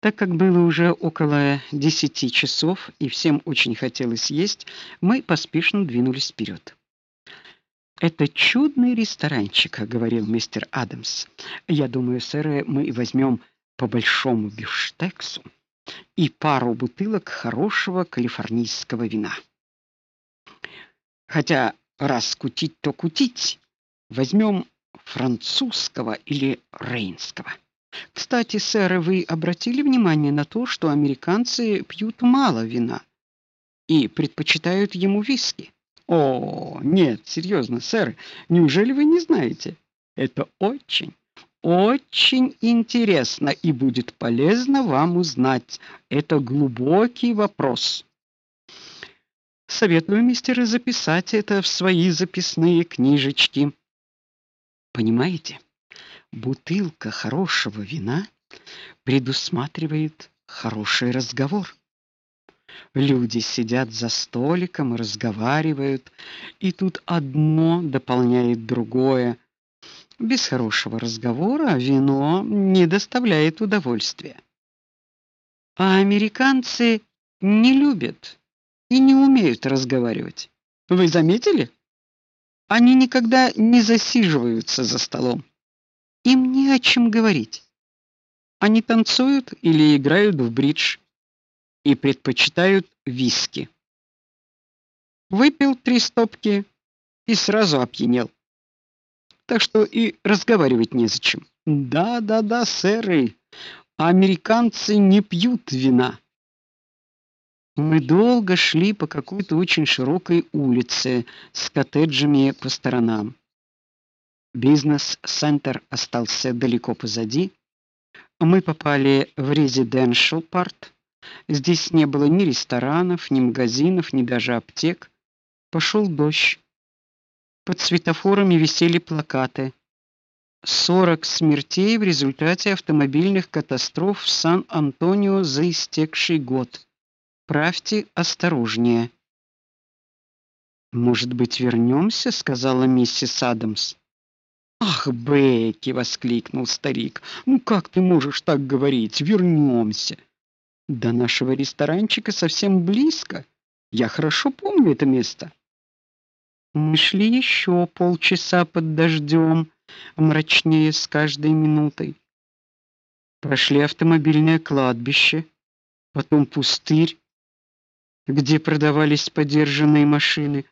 Так как было уже около десяти часов и всем очень хотелось есть, мы поспешно двинулись вперед. Это чудный ресторанчик, говорил мистер Адамс. Я думаю, сэр, мы возьмем по большому бифштексу и пару бутылок хорошего калифорнийского вина. Хотя раз кутить, то кутить. Возьмем французского или рейнского. Кстати, сэр, вы обратили внимание на то, что американцы пьют мало вина и предпочитают ему виски? О, нет, серьезно, сэр, неужели вы не знаете? Это очень, очень интересно и будет полезно вам узнать. Это глубокий вопрос. Советую мистер записать это в свои записные книжечки. Понимаете? Бутылка хорошего вина предусматривает хороший разговор. Люди сидят за столиком и разговаривают, и тут одно дополняет другое. Без хорошего разговора вино не доставляет удовольствия. А американцы не любят и не умеют разговаривать. Вы заметили? Они никогда не засиживаются за столом. Им не о чем говорить. Они танцуют или играют в бридж и предпочитают виски. Выпил три стопки и сразу опьянел. Так что и разговаривать незачем. Да-да-да, сэры. Американцы не пьют вина. Мы долго шли по какой-то очень широкой улице с коттеджами по сторонам. Бизнес-центр остался далеко позади. Мы попали в резиденшал парт. Здесь не было ни ресторанов, ни магазинов, ни даже аптек. Пошел дождь. Под светофорами висели плакаты: 40 смертей в результате автомобильных катастроф в Сан-Антонио за истекший год. Правьте осторожнее. Может быть, вернемся?» — сказала миссис Адамс. Ах, Бекки, воскликнул старик. Ну как ты можешь так говорить? Вернемся. До нашего ресторанчика совсем близко. Я хорошо помню это место. Мы шли еще полчаса под дождем, мрачнее с каждой минутой. Прошли автомобильное кладбище, потом пустырь, где продавались подержанные машины.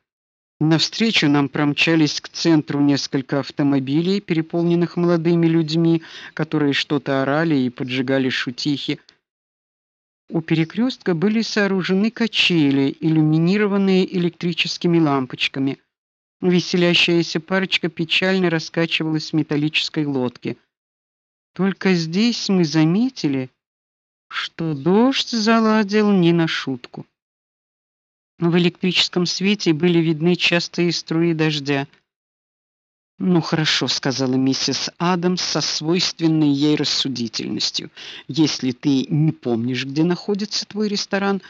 Навстречу нам промчались к центру несколько автомобилей, переполненных молодыми людьми, которые что-то орали и поджигали шутихи. У перекрестка были сооружены качели, иллюминированные электрическими лампочками. Веселящаяся парочка печально раскачивалась в металлической лодке. Только здесь мы заметили, что дождь заладил не на шутку. В электрическом свете были видны частые струи дождя. "Ну хорошо", сказала миссис Адамс со свойственной ей рассудительностью. "Если ты не помнишь, где находится твой ресторан,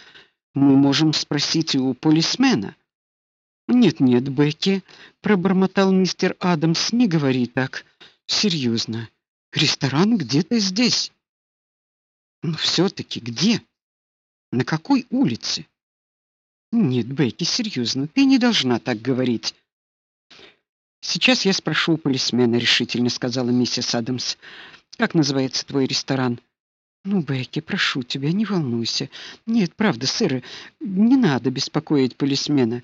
мы можем спросить у полисмена". "Нет, нет, Бекки", пробормотал мистер Адамс, "не говори так. Серьезно. Ресторан где-то здесь". "Ну все таки где? На какой улице?" Нет, Бекки, серьезно, ты не должна так говорить. Сейчас я спрошу у полисмена, решительно сказала миссис Адамс. Как называется твой ресторан? Ну, Бекки, прошу тебя, не волнуйся. Нет, правда, сэр, не надо беспокоить полисмена.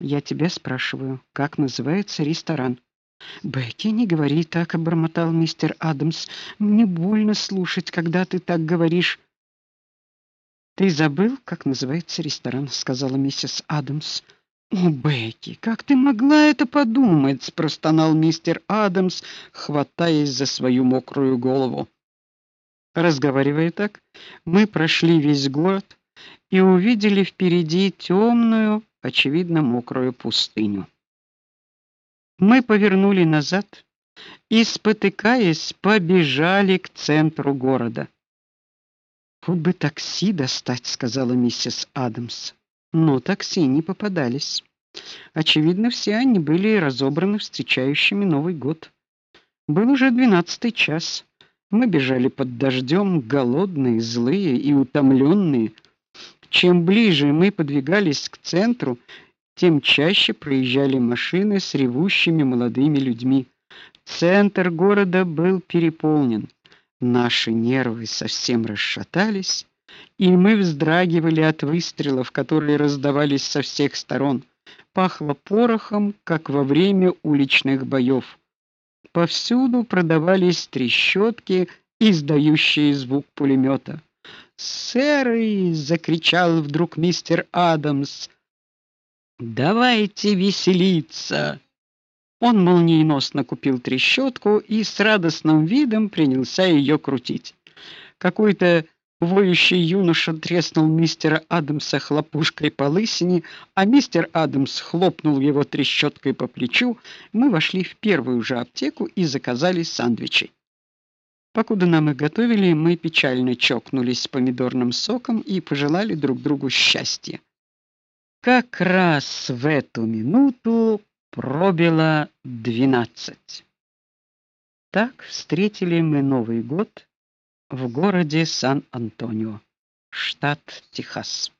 Я тебя спрашиваю, как называется ресторан? Бекки, не говори так, обормотал мистер Адамс. Мне больно слушать, когда ты так говоришь. Ты забыл, как называется ресторан, сказала миссис Адамс. О, Бекки, как ты могла это подумать, простонал мистер Адамс, хватаясь за свою мокрую голову. Разговаривая так, мы прошли весь город и увидели впереди темную, очевидно, мокрую пустыню. Мы повернули назад и спотыкаясь побежали к центру города. Хоть бы такси достать, сказала миссис Адамс. Но такси не попадались. Очевидно, все они были разобраны встречающими Новый год. Был уже двенадцатый час, Мы бежали под дождем, голодные, злые и утомленные. Чем ближе мы подвигались к центру, тем чаще проезжали машины с ревущими молодыми людьми. Центр города был переполнен. Наши нервы совсем расшатались, и мы вздрагивали от выстрелов, которые раздавались со всех сторон. Пахло порохом, как во время уличных боев. Повсюду продавались трещотки, издающие звук пулемета. "Сэры!" закричал вдруг мистер Адамс. "Давайте веселиться!" Он молниеносно купил трещотку и с радостным видом принялся ее крутить. Какой-то воющий юноша треснул мистера Адамса хлопушкой по лысине, а мистер Адамс хлопнул его трещоткой по плечу. Мы вошли в первую же аптеку и заказали сэндвичи. Покуда нам их готовили, мы печально чокнулись помидорным соком и пожелали друг другу счастья. Как раз в эту минуту Пробило двенадцать. Так встретили мы Новый год в городе Сан-Антонио, штат Техас.